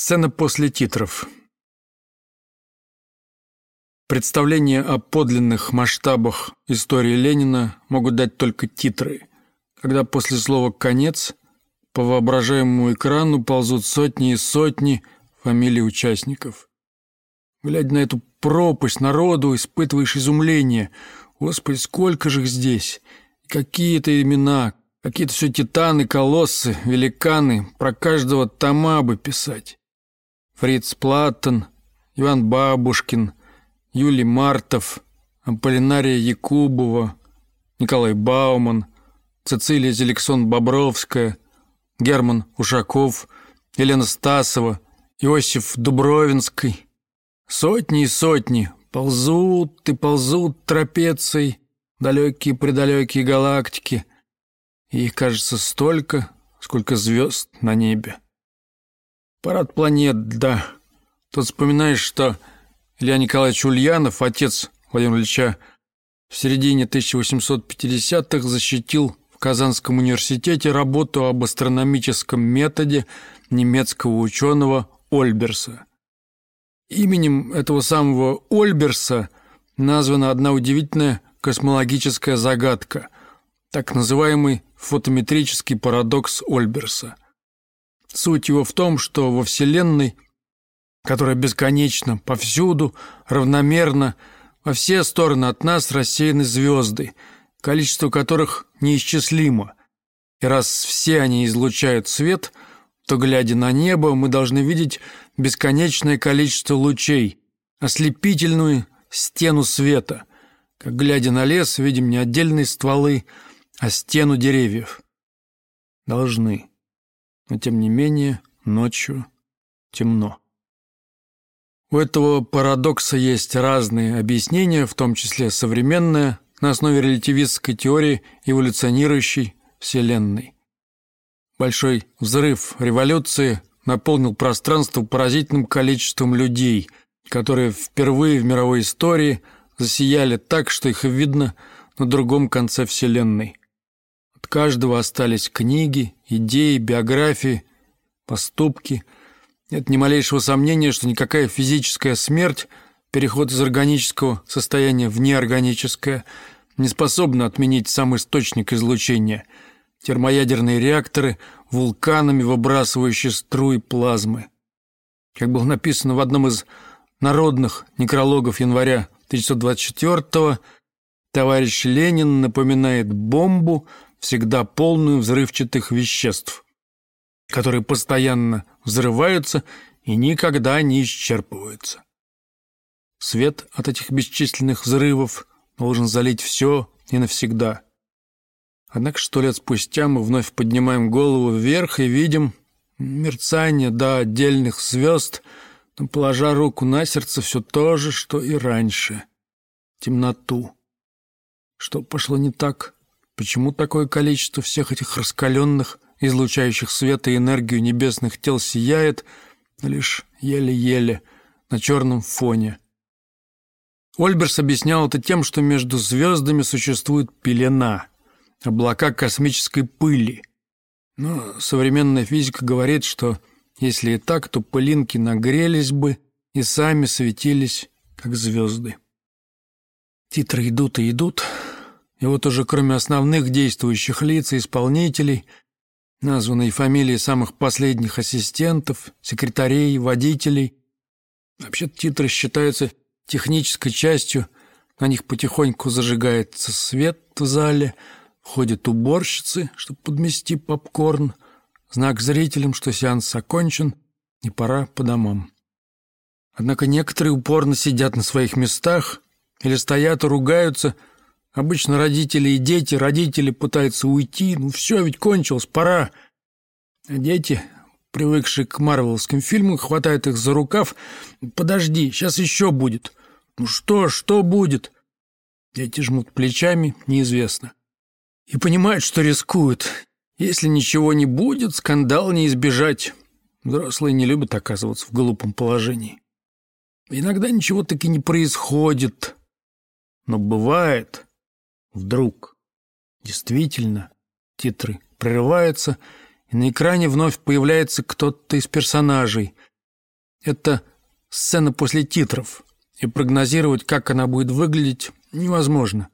Сцена после титров. Представление о подлинных масштабах истории Ленина могут дать только титры, когда после слова «конец» по воображаемому экрану ползут сотни и сотни фамилий участников. Глядя на эту пропасть народу, испытываешь изумление. Господи, сколько же их здесь! Какие-то имена, какие-то все титаны, колоссы, великаны, про каждого тома бы писать. Фриц Платтон, Иван Бабушкин, Юлий Мартов, Аполлинария Якубова, Николай Бауман, Цицилия Зеликсон-Бобровская, Герман Ушаков, Елена Стасова, Иосиф Дубровинский. Сотни и сотни ползут и ползут трапецией далекие-предалекие галактики. И их, кажется, столько, сколько звезд на небе. Парад планет, да. Тут вспоминаешь, что Илья Николаевич Ульянов, отец Владимира Ильича, в середине 1850-х защитил в Казанском университете работу об астрономическом методе немецкого ученого Ольберса. Именем этого самого Ольберса названа одна удивительная космологическая загадка, так называемый фотометрический парадокс Ольберса – Суть его в том, что во Вселенной, которая бесконечна, повсюду, равномерно, во все стороны от нас рассеяны звезды, количество которых неисчислимо. И раз все они излучают свет, то, глядя на небо, мы должны видеть бесконечное количество лучей, ослепительную стену света, как, глядя на лес, видим не отдельные стволы, а стену деревьев. Должны но тем не менее ночью темно. У этого парадокса есть разные объяснения, в том числе современное, на основе релятивистской теории эволюционирующей Вселенной. Большой взрыв революции наполнил пространство поразительным количеством людей, которые впервые в мировой истории засияли так, что их видно на другом конце Вселенной. От каждого остались книги, идеи, биографии, поступки. Нет ни малейшего сомнения, что никакая физическая смерть, переход из органического состояния в неорганическое, не способна отменить сам источник излучения – термоядерные реакторы, вулканами выбрасывающие струи плазмы. Как было написано в одном из народных некрологов января 1924 товарищ Ленин напоминает бомбу – всегда полную взрывчатых веществ, которые постоянно взрываются и никогда не исчерпываются. Свет от этих бесчисленных взрывов должен залить все и навсегда. Однако сто лет спустя мы вновь поднимаем голову вверх и видим мерцание до отдельных звезд, но, положа руку на сердце, все то же, что и раньше. Темноту. Что пошло не так? Почему такое количество всех этих раскаленных, излучающих свет и энергию небесных тел сияет лишь еле-еле на черном фоне? Ольберс объяснял это тем, что между звездами существует пелена, облака космической пыли. Но современная физика говорит, что если и так, то пылинки нагрелись бы и сами светились, как звезды. Титры идут и идут, и вот уже кроме основных действующих лиц и исполнителей, названные фамилии самых последних ассистентов, секретарей, водителей, вообще титры считаются технической частью, на них потихоньку зажигается свет в зале, входят уборщицы, чтобы подмести попкорн, знак зрителям, что сеанс окончен и пора по домам. Однако некоторые упорно сидят на своих местах или стоят и ругаются – Обычно родители и дети, родители пытаются уйти, ну все, ведь кончилось, пора. А дети, привыкшие к марвеловским фильмам, хватают их за рукав. Подожди, сейчас еще будет. Ну что, что будет? Дети жмут плечами, неизвестно. И понимают, что рискуют. Если ничего не будет, скандал не избежать. Взрослые не любят оказываться в глупом положении. Иногда ничего таки не происходит. Но бывает, Вдруг, действительно, титры прерываются, и на экране вновь появляется кто-то из персонажей. Это сцена после титров, и прогнозировать, как она будет выглядеть, невозможно.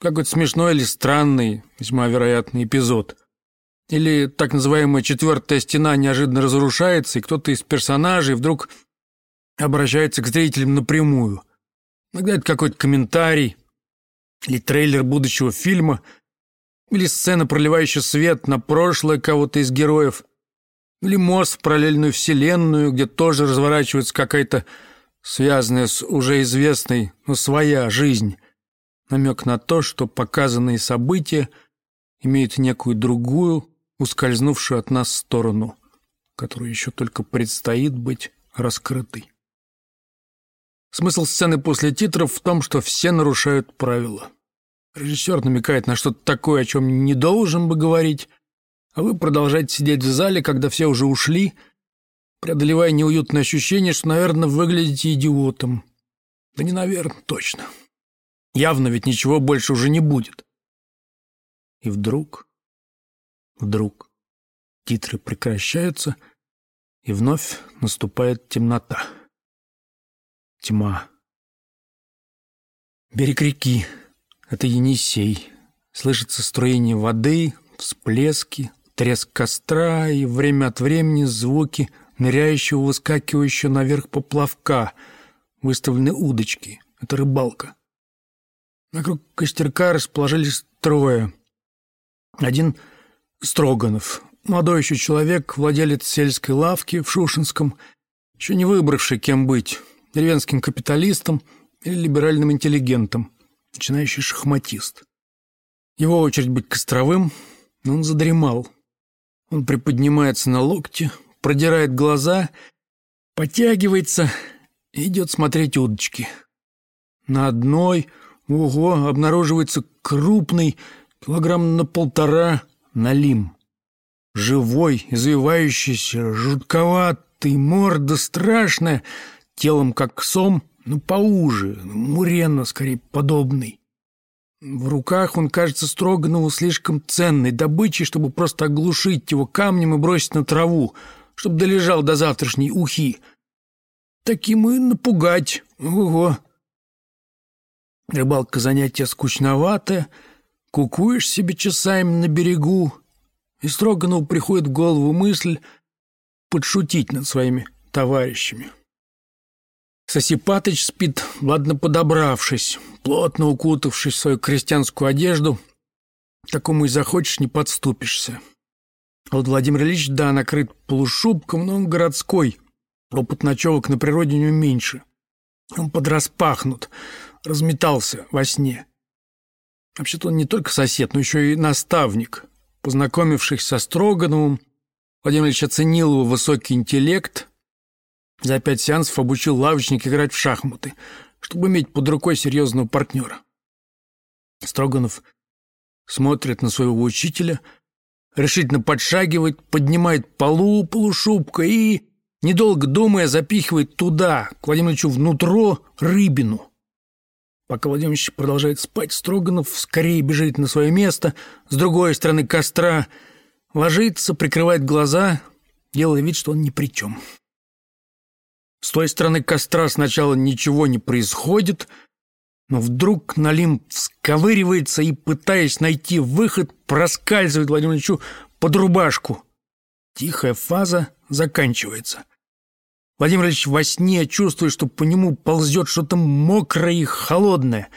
Какой-то смешной или странный, весьма вероятный эпизод. Или так называемая четвертая стена неожиданно разрушается, и кто-то из персонажей вдруг обращается к зрителям напрямую. Иногда это какой-то комментарий, или трейлер будущего фильма, или сцена, проливающая свет на прошлое кого-то из героев, или мост в параллельную вселенную, где тоже разворачивается какая-то связанная с уже известной, но своя жизнь. Намек на то, что показанные события имеют некую другую, ускользнувшую от нас сторону, которую еще только предстоит быть раскрытой. Смысл сцены после титров в том, что все нарушают правила. Режиссер намекает на что-то такое, о чем не должен бы говорить, а вы продолжаете сидеть в зале, когда все уже ушли, преодолевая неуютное ощущение, что, наверное, выглядите идиотом. Да не наверное, точно. Явно ведь ничего больше уже не будет. И вдруг, вдруг титры прекращаются, и вновь наступает темнота. Тьма. Берег реки. Это Енисей. Слышится струение воды, всплески, треск костра и время от времени звуки ныряющего, выскакивающего наверх поплавка, выставлены удочки. Это рыбалка. Вокруг костерка расположились трое. Один — Строганов, молодой еще человек, владелец сельской лавки в Шушинском, еще не выбравший, кем быть, деревенским капиталистом или либеральным интеллигентом, начинающий шахматист. Его очередь быть костровым, но он задремал. Он приподнимается на локте, продирает глаза, подтягивается и идет смотреть удочки. На одной, ого, обнаруживается крупный, килограмм на полтора, налим. Живой, извивающийся, жутковатый, морда страшная, телом как сом, ну, поуже, муренно, скорее, подобный. В руках он кажется Строганову слишком ценной добычей, чтобы просто оглушить его камнем и бросить на траву, чтобы долежал до завтрашней ухи. Таким и напугать. Ого! Рыбалка занятие скучноватое, кукуешь себе часами на берегу, и Строганову приходит в голову мысль подшутить над своими товарищами. Сосипатыч спит, ладно подобравшись, плотно укутавшись в свою крестьянскую одежду. Такому и захочешь, не подступишься. А вот Владимир Ильич, да, накрыт полушубком, но он городской. Опыт ночевок на природе у него меньше. Он подраспахнут, разметался во сне. Вообще-то он не только сосед, но еще и наставник. Познакомившись со Строгановым, Владимир Ильич оценил его высокий интеллект, за пять сеансов обучил лавочник играть в шахматы, чтобы иметь под рукой серьезного партнера. Строганов смотрит на своего учителя, решительно подшагивает, поднимает полу полушубка и, недолго думая, запихивает туда, к Владимиру Ильичу внутрь, рыбину. Пока Владимир Ильич продолжает спать, Строганов скорее бежит на свое место, с другой стороны костра, ложится, прикрывает глаза, делая вид, что он ни при чем. С той стороны костра сначала ничего не происходит, но вдруг Налим всковыривается и, пытаясь найти выход, проскальзывает Владимиру Ильичу под рубашку. Тихая фаза заканчивается. Владимир Ильич во сне чувствует, что по нему ползет что-то мокрое и холодное.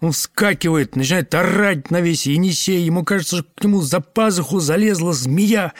Он вскакивает, начинает орать на весь Енисей. Ему кажется, что к нему за пазуху залезла змея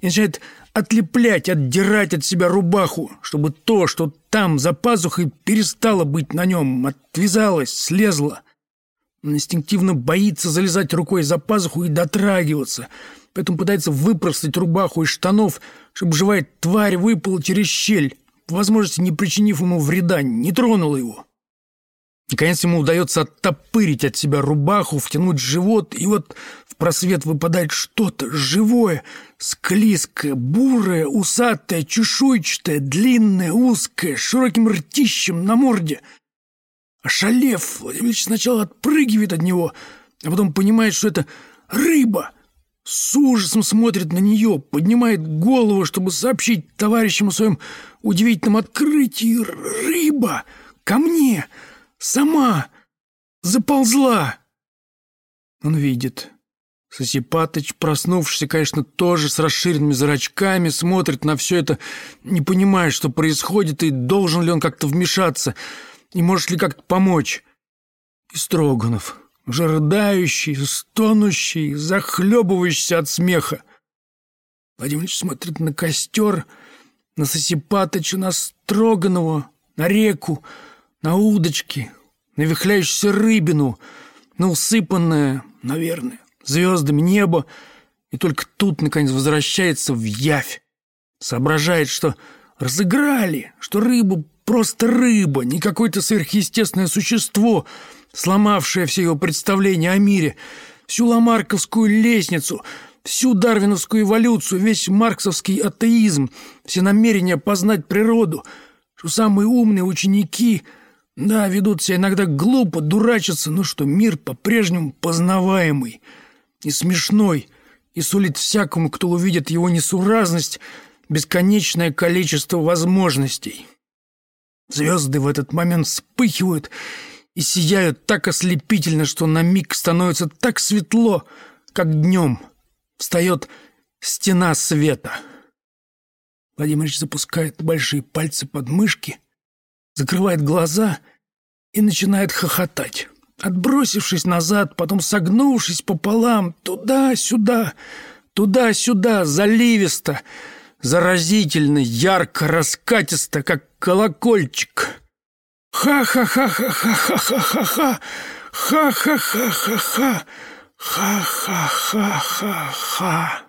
и начинает отлеплять, отдирать от себя рубаху, чтобы то, что там за пазухой, перестало быть на нем, отвязалось, слезло. Он инстинктивно боится залезать рукой за пазуху и дотрагиваться, поэтому пытается выпростать рубаху из штанов, чтобы живая тварь выпала через щель, по возможности не причинив ему вреда, не тронула его. Наконец ему удается оттопырить от себя рубаху, втянуть живот, и вот в просвет выпадает что-то живое, склизкое, бурое, усатое, чешуйчатое, длинное, узкое, с широким ртищем на морде. Ошалев, Владимир Ильич сначала отпрыгивает от него, а потом понимает, что это рыба. с ужасом смотрит на нее, поднимает голову, чтобы сообщить товарищам о своем удивительном открытии. Рыба! Ко мне! Сама! Заползла! Он видит. Сосипатыч, проснувшийся, конечно, тоже с расширенными зрачками, смотрит на все это, не понимая, что происходит, и должен ли он как-то вмешаться, и может ли как-то помочь. И Строганов уже рыдающий, стонущий, захлебывающийся от смеха. Владимир Ильич смотрит на костер, на Сосипатыча, на Строганова, на реку, на удочки, на вихляющуюся рыбину, на усыпанное, наверное, звездами небо, и только тут, наконец, возвращается в явь. Соображает, что разыграли, что рыба просто рыба, не какое-то сверхъестественное существо — сломавшая все его представления о мире, всю ламарковскую лестницу, всю дарвиновскую эволюцию, весь марксовский атеизм, все намерения познать природу, что самые умные ученики, да, ведут себя иногда глупо, дурачатся, но что мир по-прежнему познаваемый и смешной, и сулит всякому, кто увидит его несуразность, бесконечное количество возможностей. Звезды в этот момент вспыхивают и сияют так ослепительно, что на миг становится так светло, как днем. Встает стена света. Владимирович запускает большие пальцы под мышки, закрывает глаза и начинает хохотать. Отбросившись назад, потом согнувшись пополам, туда-сюда, туда-сюда, заливисто, заразительно, ярко, раскатисто, как колокольчик. Ха-ха-ха-ха-ха-ха-ха-ха! Ха-ха-ха-ха-ха! Ха-ха-ха-ха-ха!